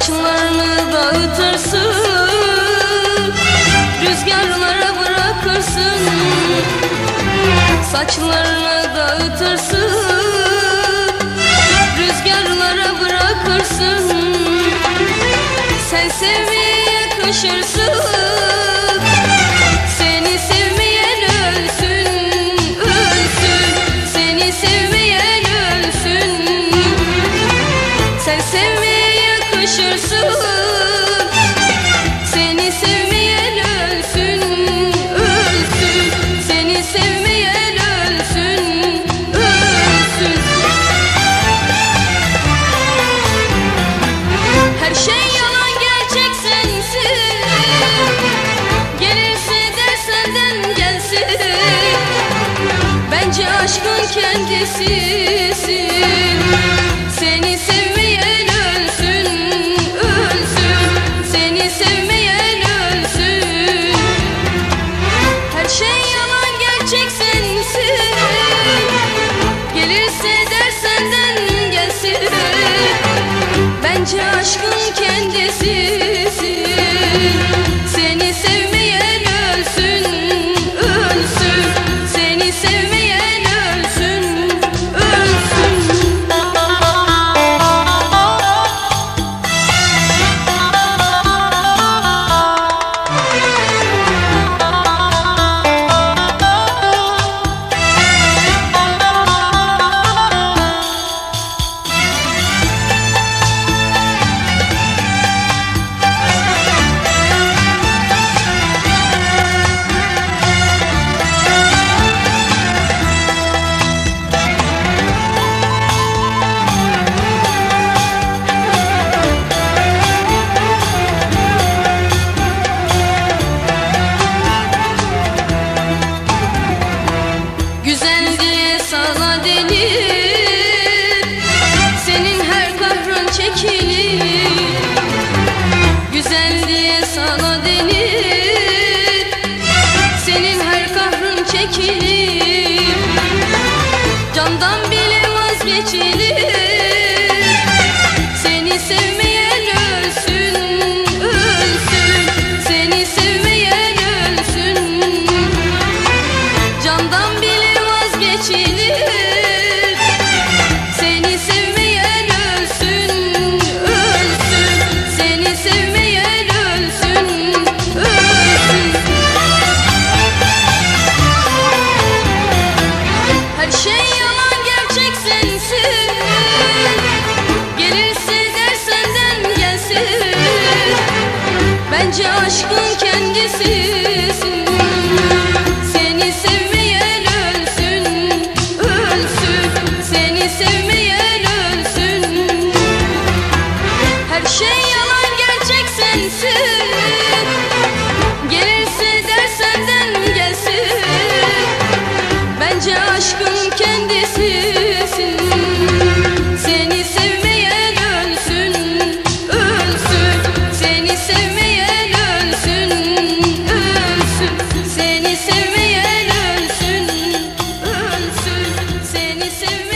Saçlarını dağıtırsın Rüzgarlara bırakırsın. Saçlarını dağıtırsın Rüzgarlara bırakırsın. Sen sevmeye yakışırsın Sen sev aşkın kendisisin. You see?